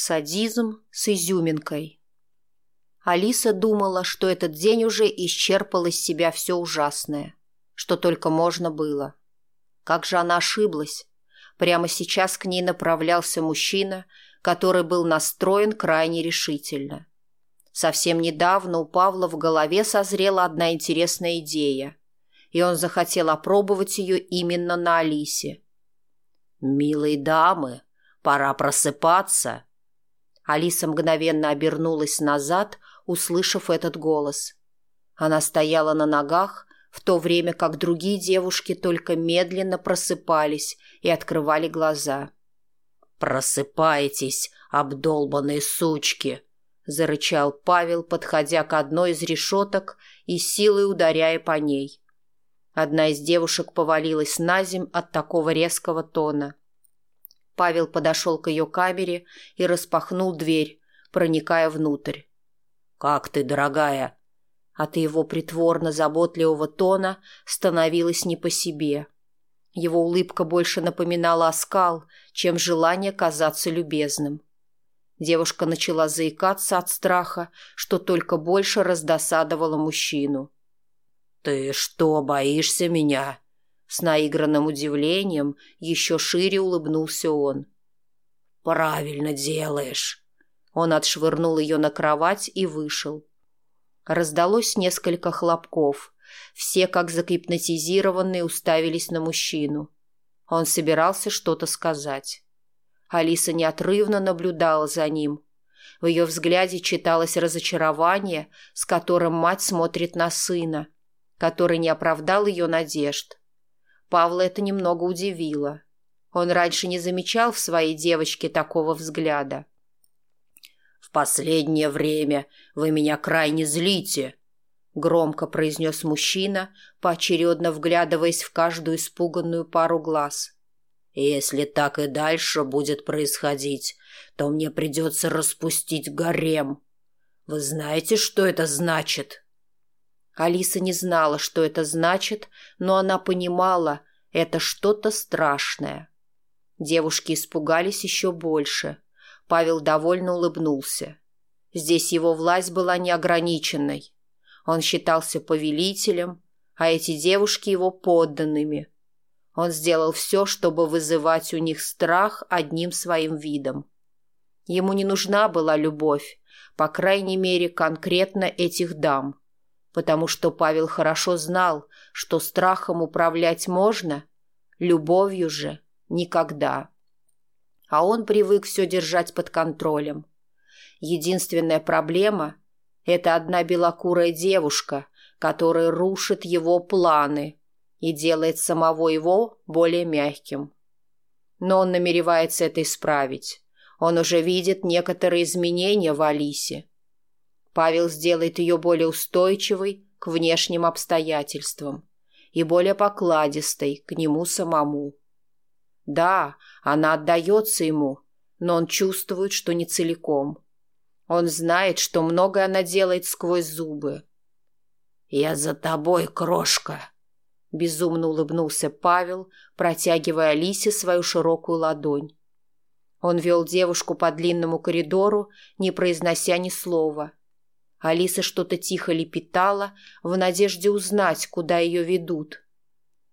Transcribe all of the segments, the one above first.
садизм с изюминкой. Алиса думала, что этот день уже исчерпал из себя все ужасное, что только можно было. Как же она ошиблась? Прямо сейчас к ней направлялся мужчина, который был настроен крайне решительно. Совсем недавно у Павла в голове созрела одна интересная идея, и он захотел опробовать ее именно на Алисе. «Милые дамы, пора просыпаться», Алиса мгновенно обернулась назад, услышав этот голос. Она стояла на ногах, в то время как другие девушки только медленно просыпались и открывали глаза. «Просыпайтесь, обдолбанные сучки!» — зарычал Павел, подходя к одной из решеток и силой ударяя по ней. Одна из девушек повалилась на земь от такого резкого тона. Павел подошел к ее камере и распахнул дверь, проникая внутрь. «Как ты, дорогая!» От его притворно-заботливого тона становилось не по себе. Его улыбка больше напоминала оскал, чем желание казаться любезным. Девушка начала заикаться от страха, что только больше раздосадовало мужчину. «Ты что, боишься меня?» С наигранным удивлением еще шире улыбнулся он. «Правильно делаешь!» Он отшвырнул ее на кровать и вышел. Раздалось несколько хлопков. Все, как загипнотизированные, уставились на мужчину. Он собирался что-то сказать. Алиса неотрывно наблюдала за ним. В ее взгляде читалось разочарование, с которым мать смотрит на сына, который не оправдал ее надежд. Павла это немного удивило. Он раньше не замечал в своей девочке такого взгляда. «В последнее время вы меня крайне злите», — громко произнес мужчина, поочередно вглядываясь в каждую испуганную пару глаз. «Если так и дальше будет происходить, то мне придется распустить гарем. Вы знаете, что это значит?» Алиса не знала, что это значит, но она понимала, это что-то страшное. Девушки испугались еще больше. Павел довольно улыбнулся. Здесь его власть была неограниченной. Он считался повелителем, а эти девушки его подданными. Он сделал все, чтобы вызывать у них страх одним своим видом. Ему не нужна была любовь, по крайней мере, конкретно этих дам потому что Павел хорошо знал, что страхом управлять можно, любовью же никогда. А он привык все держать под контролем. Единственная проблема – это одна белокурая девушка, которая рушит его планы и делает самого его более мягким. Но он намеревается это исправить. Он уже видит некоторые изменения в Алисе – Павел сделает ее более устойчивой к внешним обстоятельствам и более покладистой к нему самому. Да, она отдается ему, но он чувствует, что не целиком. Он знает, что многое она делает сквозь зубы. «Я за тобой, крошка!» Безумно улыбнулся Павел, протягивая Алисе свою широкую ладонь. Он вел девушку по длинному коридору, не произнося ни слова – Алиса что-то тихо лепетала в надежде узнать, куда ее ведут.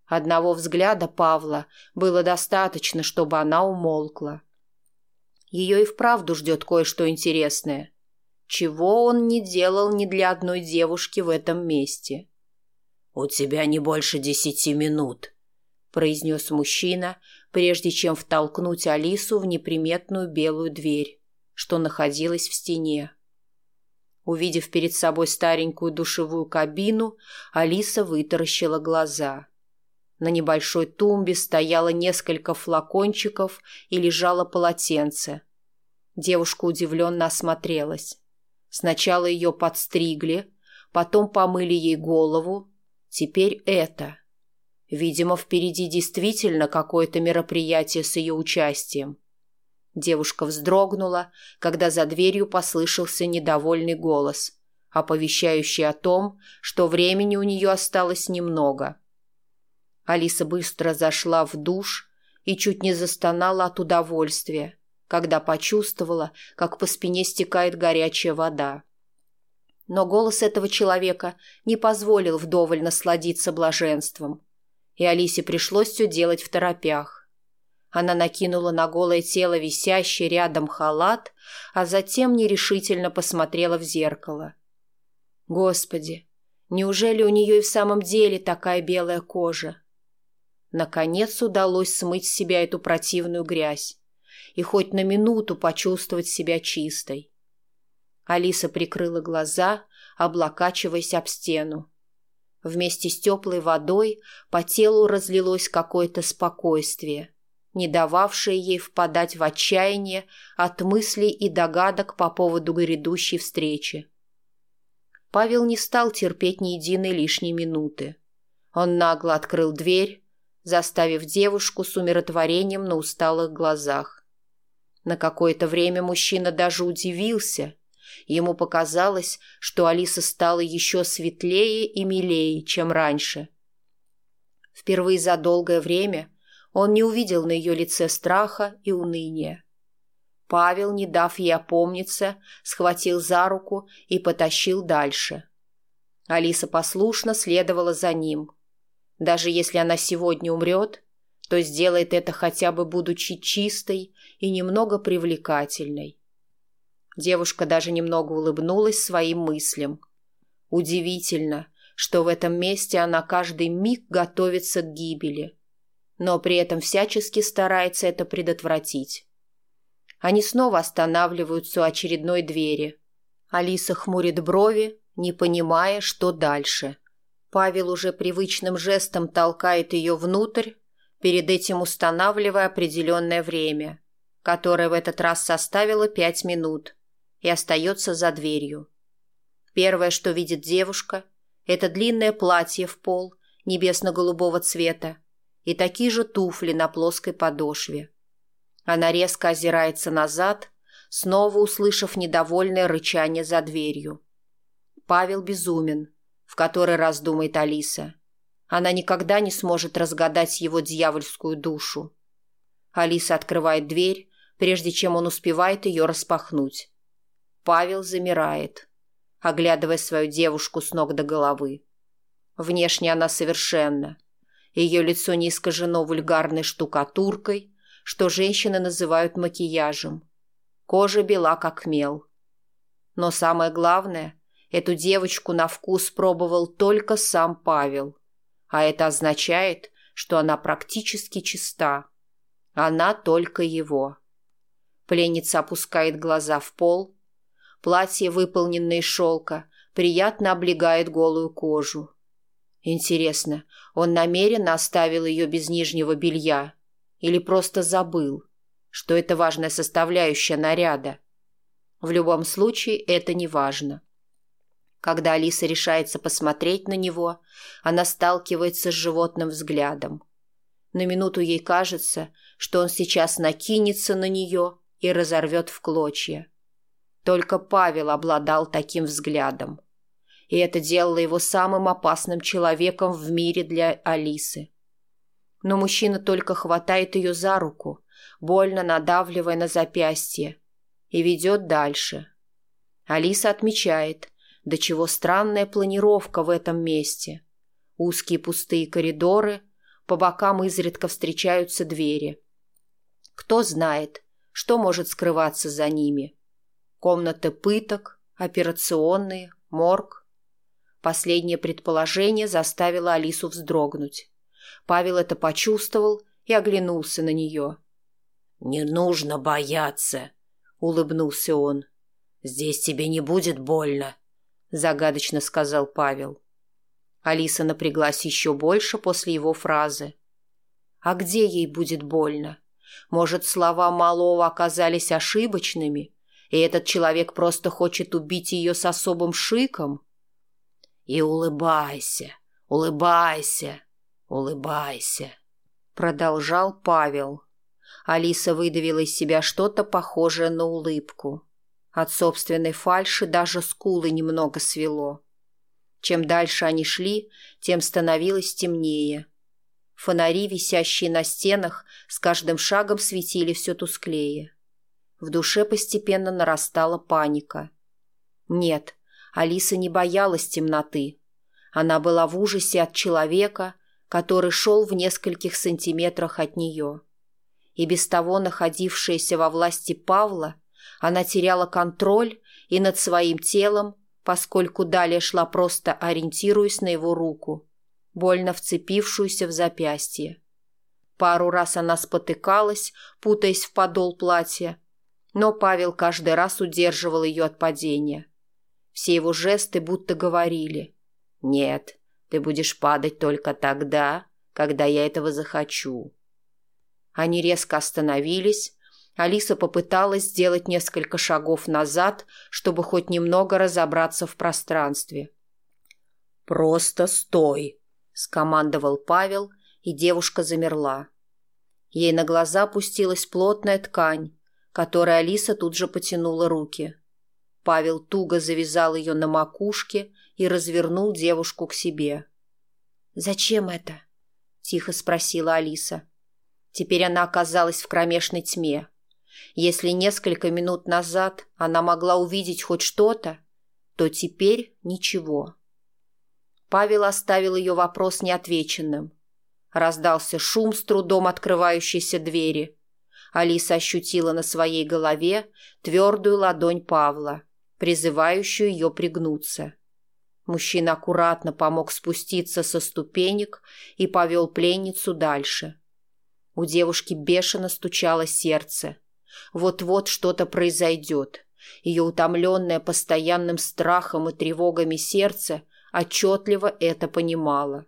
Одного взгляда Павла было достаточно, чтобы она умолкла. Ее и вправду ждет кое-что интересное. Чего он не делал ни для одной девушки в этом месте. «У тебя не больше десяти минут», — произнес мужчина, прежде чем втолкнуть Алису в неприметную белую дверь, что находилась в стене. Увидев перед собой старенькую душевую кабину, Алиса вытаращила глаза. На небольшой тумбе стояло несколько флакончиков и лежало полотенце. Девушка удивленно осмотрелась. Сначала ее подстригли, потом помыли ей голову, теперь это. Видимо, впереди действительно какое-то мероприятие с ее участием. Девушка вздрогнула, когда за дверью послышался недовольный голос, оповещающий о том, что времени у нее осталось немного. Алиса быстро зашла в душ и чуть не застонала от удовольствия, когда почувствовала, как по спине стекает горячая вода. Но голос этого человека не позволил вдоволь насладиться блаженством, и Алисе пришлось все делать в торопях. Она накинула на голое тело висящий рядом халат, а затем нерешительно посмотрела в зеркало. Господи, неужели у нее и в самом деле такая белая кожа? Наконец удалось смыть с себя эту противную грязь и хоть на минуту почувствовать себя чистой. Алиса прикрыла глаза, облокачиваясь об стену. Вместе с теплой водой по телу разлилось какое-то спокойствие – не дававшее ей впадать в отчаяние от мыслей и догадок по поводу грядущей встречи. Павел не стал терпеть ни единой лишней минуты. Он нагло открыл дверь, заставив девушку с умиротворением на усталых глазах. На какое-то время мужчина даже удивился. Ему показалось, что Алиса стала еще светлее и милее, чем раньше. Впервые за долгое время – он не увидел на ее лице страха и уныния. Павел, не дав ей опомниться, схватил за руку и потащил дальше. Алиса послушно следовала за ним. Даже если она сегодня умрет, то сделает это хотя бы будучи чистой и немного привлекательной. Девушка даже немного улыбнулась своим мыслям. Удивительно, что в этом месте она каждый миг готовится к гибели но при этом всячески старается это предотвратить. Они снова останавливаются у очередной двери. Алиса хмурит брови, не понимая, что дальше. Павел уже привычным жестом толкает ее внутрь, перед этим устанавливая определенное время, которое в этот раз составило пять минут, и остается за дверью. Первое, что видит девушка, это длинное платье в пол небесно-голубого цвета, и такие же туфли на плоской подошве. Она резко озирается назад, снова услышав недовольное рычание за дверью. Павел безумен, в который раз думает Алиса. Она никогда не сможет разгадать его дьявольскую душу. Алиса открывает дверь, прежде чем он успевает ее распахнуть. Павел замирает, оглядывая свою девушку с ног до головы. Внешне она совершенно – ее лицо низко жено вульгарной штукатуркой, что женщины называют макияжем. Кожа бела как мел. Но самое главное, эту девочку на вкус пробовал только сам Павел. А это означает, что она практически чиста. Она только его. Пленница опускает глаза в пол. Платье, выполненное из шелка, приятно облегает голую кожу. Интересно, он намеренно оставил ее без нижнего белья или просто забыл, что это важная составляющая наряда? В любом случае, это не важно. Когда Алиса решается посмотреть на него, она сталкивается с животным взглядом. На минуту ей кажется, что он сейчас накинется на нее и разорвет в клочья. Только Павел обладал таким взглядом и это делало его самым опасным человеком в мире для Алисы. Но мужчина только хватает ее за руку, больно надавливая на запястье, и ведет дальше. Алиса отмечает, до чего странная планировка в этом месте. Узкие пустые коридоры, по бокам изредка встречаются двери. Кто знает, что может скрываться за ними. Комнаты пыток, операционные, морг. Последнее предположение заставило Алису вздрогнуть. Павел это почувствовал и оглянулся на нее. «Не нужно бояться», — улыбнулся он. «Здесь тебе не будет больно», — загадочно сказал Павел. Алиса напряглась еще больше после его фразы. «А где ей будет больно? Может, слова Малого оказались ошибочными, и этот человек просто хочет убить ее с особым шиком?» и улыбайся, улыбайся, улыбайся», — продолжал Павел. Алиса выдавила из себя что-то похожее на улыбку. От собственной фальши даже скулы немного свело. Чем дальше они шли, тем становилось темнее. Фонари, висящие на стенах, с каждым шагом светили все тусклее. В душе постепенно нарастала паника. Нет, Алиса не боялась темноты. Она была в ужасе от человека, который шел в нескольких сантиметрах от нее. И без того находившаяся во власти Павла, она теряла контроль и над своим телом, поскольку далее шла просто ориентируясь на его руку, больно вцепившуюся в запястье. Пару раз она спотыкалась, путаясь в подол платья, но Павел каждый раз удерживал ее от падения – все его жесты будто говорили. «Нет, ты будешь падать только тогда, когда я этого захочу». Они резко остановились. Алиса попыталась сделать несколько шагов назад, чтобы хоть немного разобраться в пространстве. «Просто стой!» — скомандовал Павел, и девушка замерла. Ей на глаза пустилась плотная ткань, которой Алиса тут же потянула руки. Павел туго завязал ее на макушке и развернул девушку к себе. «Зачем это?» – тихо спросила Алиса. Теперь она оказалась в кромешной тьме. Если несколько минут назад она могла увидеть хоть что-то, то теперь ничего. Павел оставил ее вопрос неотвеченным. Раздался шум с трудом открывающейся двери. Алиса ощутила на своей голове твердую ладонь Павла – призывающую ее пригнуться. Мужчина аккуратно помог спуститься со ступенек и повел пленницу дальше. У девушки бешено стучало сердце. Вот-вот что-то произойдет. Ее утомленное постоянным страхом и тревогами сердце отчетливо это понимало.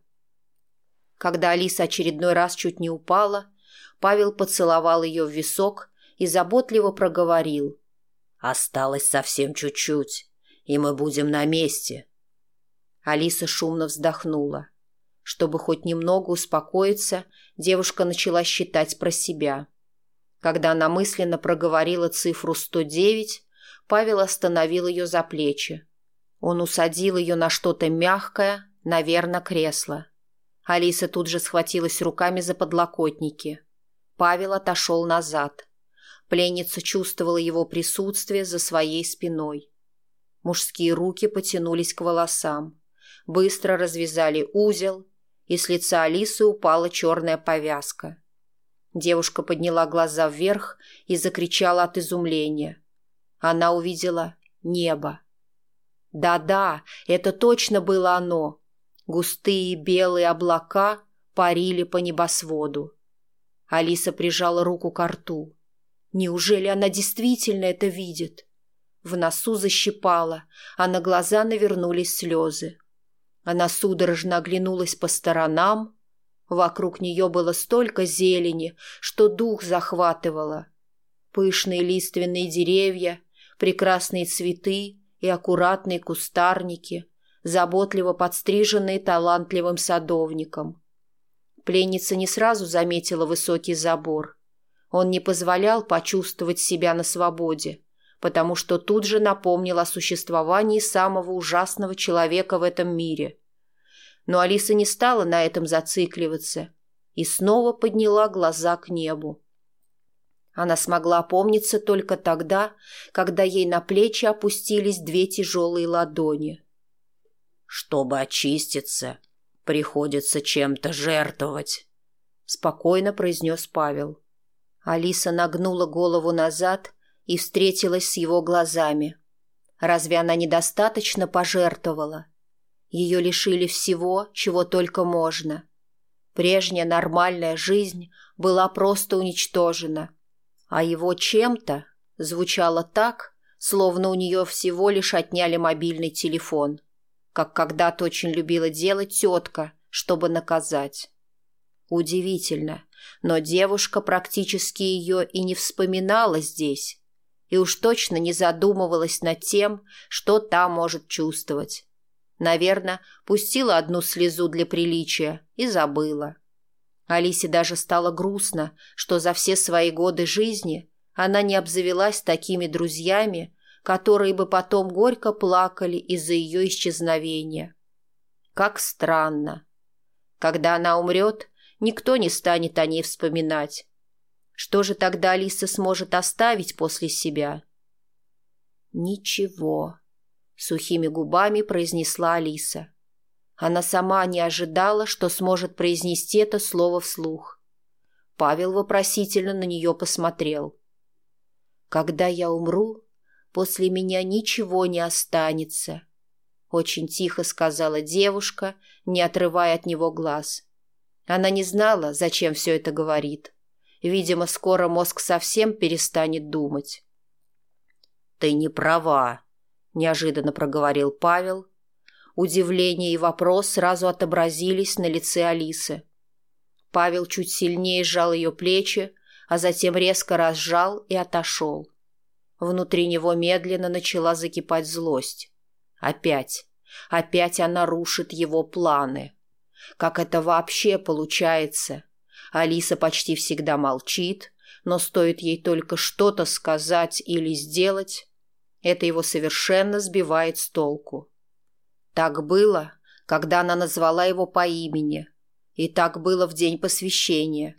Когда Алиса очередной раз чуть не упала, Павел поцеловал ее в висок и заботливо проговорил. Осталось совсем чуть-чуть, и мы будем на месте. Алиса шумно вздохнула. Чтобы хоть немного успокоиться, девушка начала считать про себя. Когда она мысленно проговорила цифру 109, Павел остановил ее за плечи. Он усадил ее на что-то мягкое, наверное, кресло. Алиса тут же схватилась руками за подлокотники. Павел отошел назад. Пленница чувствовала его присутствие за своей спиной. Мужские руки потянулись к волосам, быстро развязали узел, и с лица Алисы упала черная повязка. Девушка подняла глаза вверх и закричала от изумления. Она увидела небо. Да-да, это точно было оно. Густые белые облака парили по небосводу. Алиса прижала руку к рту. Неужели она действительно это видит? В носу защипала, а на глаза навернулись слезы. Она судорожно оглянулась по сторонам. Вокруг нее было столько зелени, что дух захватывало. Пышные лиственные деревья, прекрасные цветы и аккуратные кустарники, заботливо подстриженные талантливым садовником. Пленница не сразу заметила высокий забор – он не позволял почувствовать себя на свободе, потому что тут же напомнил о существовании самого ужасного человека в этом мире. Но Алиса не стала на этом зацикливаться и снова подняла глаза к небу. Она смогла опомниться только тогда, когда ей на плечи опустились две тяжелые ладони. «Чтобы очиститься, приходится чем-то жертвовать», — спокойно произнес Павел. Алиса нагнула голову назад и встретилась с его глазами. Разве она недостаточно пожертвовала? Ее лишили всего, чего только можно. Прежняя нормальная жизнь была просто уничтожена. А его чем-то звучало так, словно у нее всего лишь отняли мобильный телефон, как когда-то очень любила делать тетка, чтобы наказать. Удивительно, но девушка практически ее и не вспоминала здесь, и уж точно не задумывалась над тем, что та может чувствовать. Наверное, пустила одну слезу для приличия и забыла. Алисе даже стало грустно, что за все свои годы жизни она не обзавелась такими друзьями, которые бы потом горько плакали из-за ее исчезновения. Как странно. Когда она умрет, никто не станет о ней вспоминать. Что же тогда Алиса сможет оставить после себя? «Ничего», — сухими губами произнесла Алиса. Она сама не ожидала, что сможет произнести это слово вслух. Павел вопросительно на нее посмотрел. «Когда я умру, после меня ничего не останется», — очень тихо сказала девушка, не отрывая от него глаз. — она не знала, зачем все это говорит. Видимо, скоро мозг совсем перестанет думать. «Ты не права», – неожиданно проговорил Павел. Удивление и вопрос сразу отобразились на лице Алисы. Павел чуть сильнее сжал ее плечи, а затем резко разжал и отошел. Внутри него медленно начала закипать злость. Опять, опять она рушит его планы как это вообще получается. Алиса почти всегда молчит, но стоит ей только что-то сказать или сделать, это его совершенно сбивает с толку. Так было, когда она назвала его по имени, и так было в день посвящения.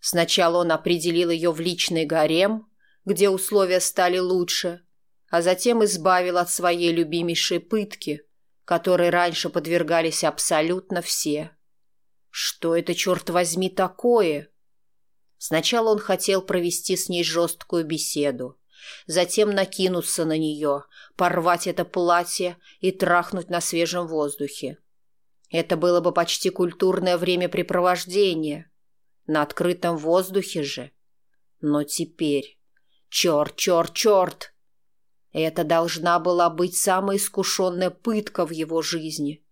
Сначала он определил ее в личный гарем, где условия стали лучше, а затем избавил от своей любимейшей пытки – которой раньше подвергались абсолютно все. Что это, черт возьми, такое? Сначала он хотел провести с ней жесткую беседу, затем накинуться на нее, порвать это платье и трахнуть на свежем воздухе. Это было бы почти культурное времяпрепровождение. На открытом воздухе же. Но теперь... Черт, черт, черт! Это должна была быть самая искушенная пытка в его жизни.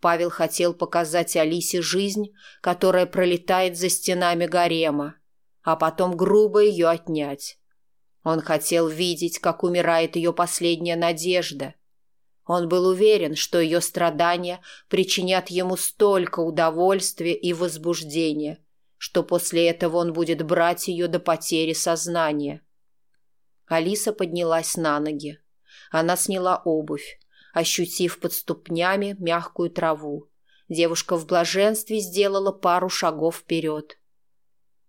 Павел хотел показать Алисе жизнь, которая пролетает за стенами гарема, а потом грубо ее отнять. Он хотел видеть, как умирает ее последняя надежда. Он был уверен, что ее страдания причинят ему столько удовольствия и возбуждения, что после этого он будет брать ее до потери сознания. Алиса поднялась на ноги. Она сняла обувь, ощутив под ступнями мягкую траву. Девушка в блаженстве сделала пару шагов вперед.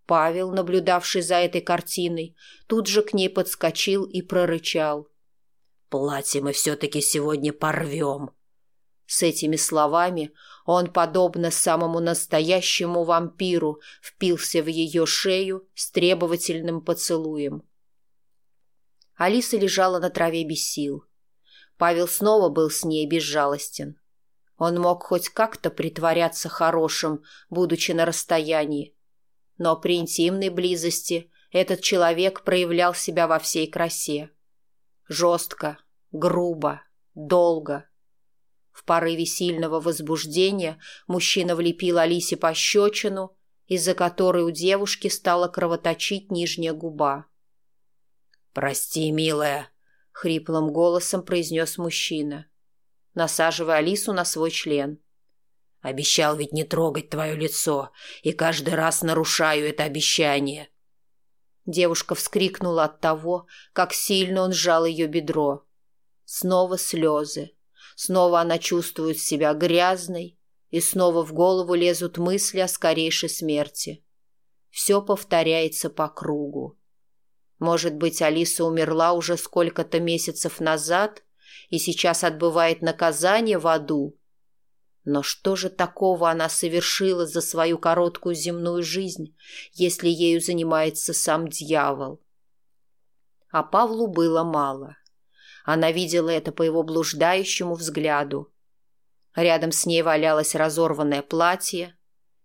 Павел, наблюдавший за этой картиной, тут же к ней подскочил и прорычал. «Платье мы все-таки сегодня порвем!» С этими словами он, подобно самому настоящему вампиру, впился в ее шею с требовательным поцелуем. Алиса лежала на траве без сил. Павел снова был с ней безжалостен. Он мог хоть как-то притворяться хорошим, будучи на расстоянии. Но при интимной близости этот человек проявлял себя во всей красе. Жестко, грубо, долго. В порыве сильного возбуждения мужчина влепил Алисе пощечину, из-за которой у девушки стала кровоточить нижняя губа. «Прости, милая», — хриплым голосом произнес мужчина, насаживая Алису на свой член. «Обещал ведь не трогать твое лицо, и каждый раз нарушаю это обещание». Девушка вскрикнула от того, как сильно он сжал ее бедро. Снова слезы. Снова она чувствует себя грязной, и снова в голову лезут мысли о скорейшей смерти. Все повторяется по кругу. Может быть, Алиса умерла уже сколько-то месяцев назад, и сейчас отбывает наказание в аду. Но что же такого она совершила за свою короткую земную жизнь, если ею занимается сам дьявол? А Павлу было мало. Она видела это по его блуждающему взгляду. Рядом с ней валялось разорванное платье.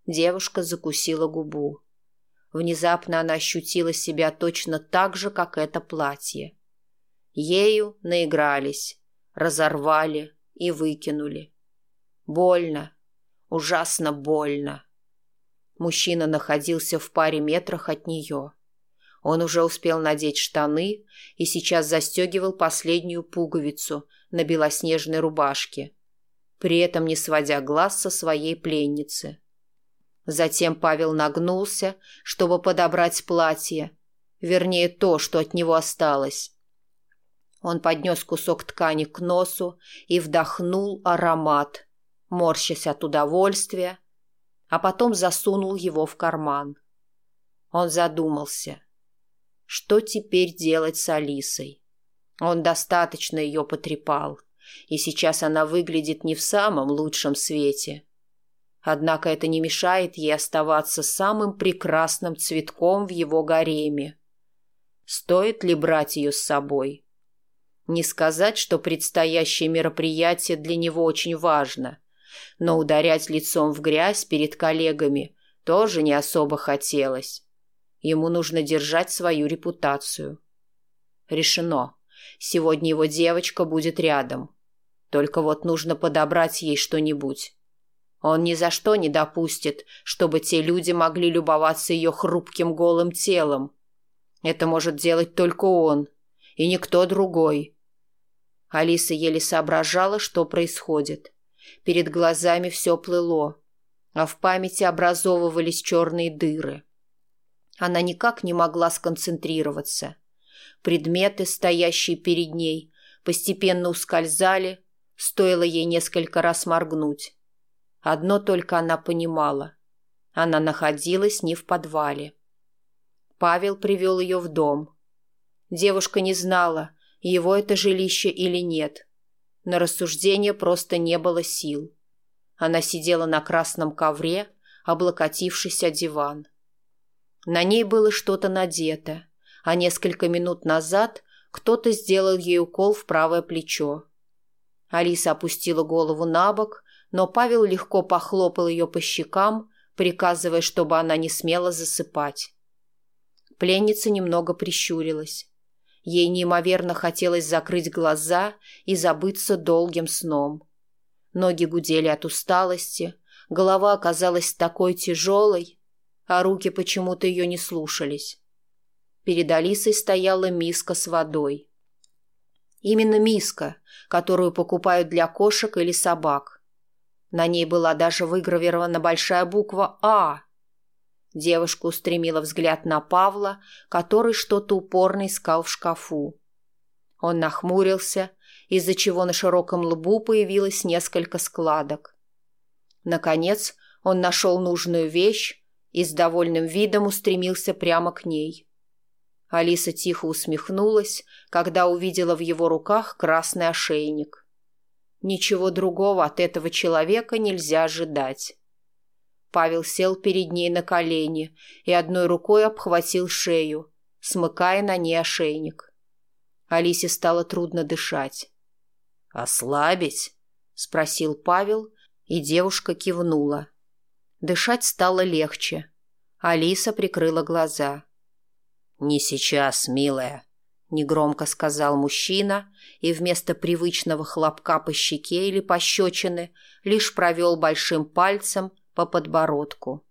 Девушка закусила губу. Внезапно она ощутила себя точно так же, как это платье. Ею наигрались, разорвали и выкинули. Больно, ужасно больно. Мужчина находился в паре метрах от нее. Он уже успел надеть штаны и сейчас застегивал последнюю пуговицу на белоснежной рубашке, при этом не сводя глаз со своей пленницы. Затем Павел нагнулся, чтобы подобрать платье, вернее то, что от него осталось. Он поднес кусок ткани к носу и вдохнул аромат, морщась от удовольствия, а потом засунул его в карман. Он задумался, что теперь делать с Алисой. Он достаточно ее потрепал, и сейчас она выглядит не в самом лучшем свете. — Однако это не мешает ей оставаться самым прекрасным цветком в его гареме. Стоит ли брать ее с собой? Не сказать, что предстоящее мероприятие для него очень важно, но ударять лицом в грязь перед коллегами тоже не особо хотелось. Ему нужно держать свою репутацию. Решено. Сегодня его девочка будет рядом. Только вот нужно подобрать ей что-нибудь он ни за что не допустит, чтобы те люди могли любоваться ее хрупким голым телом. Это может делать только он, и никто другой. Алиса еле соображала, что происходит. Перед глазами все плыло, а в памяти образовывались черные дыры. Она никак не могла сконцентрироваться. Предметы, стоящие перед ней, постепенно ускользали, стоило ей несколько раз моргнуть. Одно только она понимала. Она находилась не в подвале. Павел привел ее в дом. Девушка не знала, его это жилище или нет. На рассуждение просто не было сил. Она сидела на красном ковре, облокотившись о диван. На ней было что-то надето, а несколько минут назад кто-то сделал ей укол в правое плечо. Алиса опустила голову на бок но Павел легко похлопал ее по щекам, приказывая, чтобы она не смела засыпать. Пленница немного прищурилась. Ей неимоверно хотелось закрыть глаза и забыться долгим сном. Ноги гудели от усталости, голова оказалась такой тяжелой, а руки почему-то ее не слушались. Перед Алисой стояла миска с водой. Именно миска, которую покупают для кошек или собак. На ней была даже выгравирована большая буква «А». Девушка устремила взгляд на Павла, который что-то упорно искал в шкафу. Он нахмурился, из-за чего на широком лбу появилось несколько складок. Наконец он нашел нужную вещь и с довольным видом устремился прямо к ней. Алиса тихо усмехнулась, когда увидела в его руках красный ошейник. Ничего другого от этого человека нельзя ожидать. Павел сел перед ней на колени и одной рукой обхватил шею, смыкая на ней ошейник. Алисе стало трудно дышать. «Ослабить?» – спросил Павел, и девушка кивнула. Дышать стало легче. Алиса прикрыла глаза. «Не сейчас, милая», негромко сказал мужчина и вместо привычного хлопка по щеке или пощечины лишь провел большим пальцем по подбородку.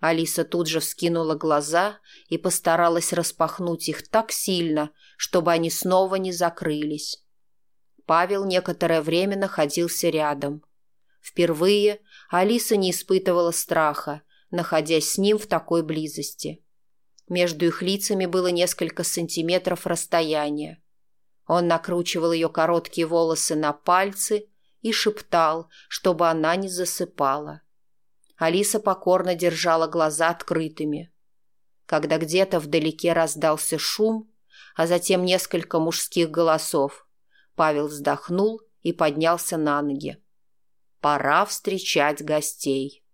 Алиса тут же вскинула глаза и постаралась распахнуть их так сильно, чтобы они снова не закрылись. Павел некоторое время находился рядом. Впервые Алиса не испытывала страха, находясь с ним в такой близости. — между их лицами было несколько сантиметров расстояния. Он накручивал ее короткие волосы на пальцы и шептал, чтобы она не засыпала. Алиса покорно держала глаза открытыми. Когда где-то вдалеке раздался шум, а затем несколько мужских голосов, Павел вздохнул и поднялся на ноги. «Пора встречать гостей».